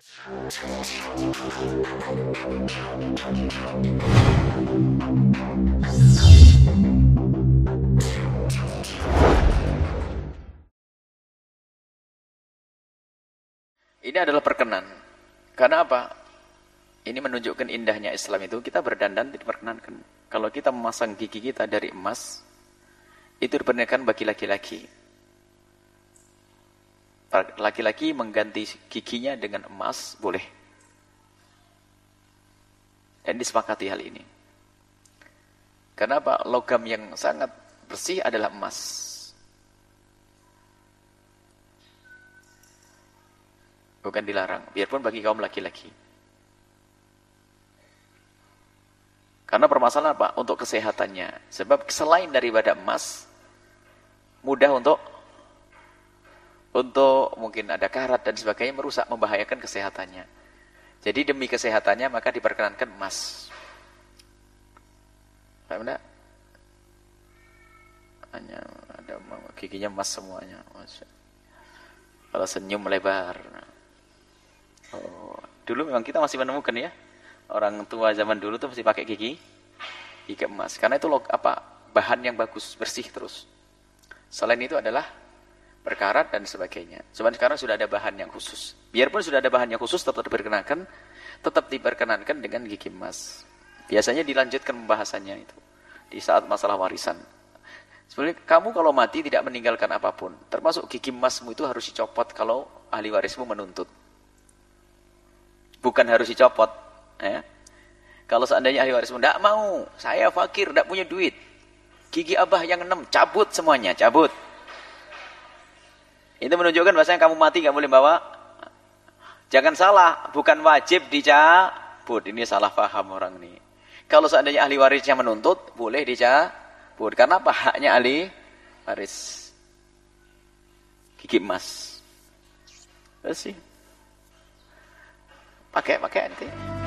Ini adalah perkenan. Karena apa? Ini menunjukkan indahnya Islam itu kita berdandan diperkenankan. Kalau kita memasang gigi kita dari emas, itu diperkenankan bagi laki-laki. Laki-laki mengganti giginya dengan emas, boleh. Dan disepakati hal ini. Kenapa? Logam yang sangat bersih adalah emas. Bukan dilarang, biarpun bagi kaum laki-laki. Karena permasalahan apa? Untuk kesehatannya. Sebab selain daripada emas, mudah untuk untuk mungkin ada karat dan sebagainya merusak, membahayakan kesehatannya. Jadi demi kesehatannya maka diperkenankan emas. Paham? Hanya ada giginya emas semuanya. Kalau senyum lebar. Oh, dulu memang kita masih menemukan ya. Orang tua zaman dulu tuh masih pakai gigi gigi emas. Karena itu log, apa? bahan yang bagus, bersih terus. Selain itu adalah berkarat dan sebagainya. Cuman sekarang sudah ada bahan yang khusus. Biarpun sudah ada bahan yang khusus tetap diperkenankan, tetap diperkenankan dengan gigi emas. Biasanya dilanjutkan pembahasannya itu di saat masalah warisan. Sebenarnya kamu kalau mati tidak meninggalkan apa pun, termasuk gigi emasmu itu harus dicopot kalau ahli warismu menuntut bukan harus dicopot. Ya. Kalau seandainya ahli waris tidak mau, saya fakir, tidak punya duit. Gigi abah yang enam, cabut semuanya, cabut. Itu menunjukkan bahasanya kamu mati nggak boleh bawa. Jangan salah, bukan wajib dicabut. Ini salah paham orang ini. Kalau seandainya ahli warisnya menuntut, boleh dicabut. Karena apa? Haknya ahli waris. Gigi emas. Terus sih. Pakai, pakai nanti.